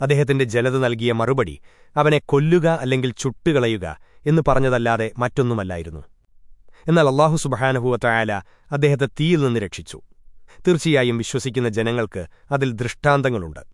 അദ്ദേഹത്തിന്റെ ജലത നൽകിയ മറുപടി അവനെ കൊല്ലുക അല്ലെങ്കിൽ ചുട്ടുകളയുക എന്ന് പറഞ്ഞതല്ലാതെ മറ്റൊന്നുമല്ലായിരുന്നു. എന്നാൽ അള്ളാഹു സുബഹാനുഭൂവത്തായാല അദ്ദേഹത്തെ തീയിൽ നിന്ന് രക്ഷിച്ചു. തീർച്ചയായും വിശ്വസിക്കുന്ന ജനങ്ങൾക്ക് അതിൽ ദൃഷ്ടാന്തങ്ങളുണ്ട്.